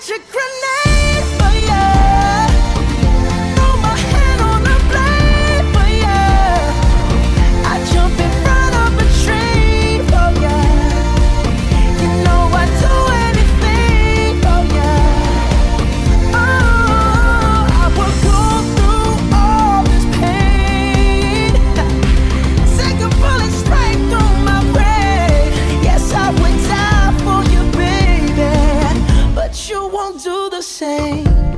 such a grenade. say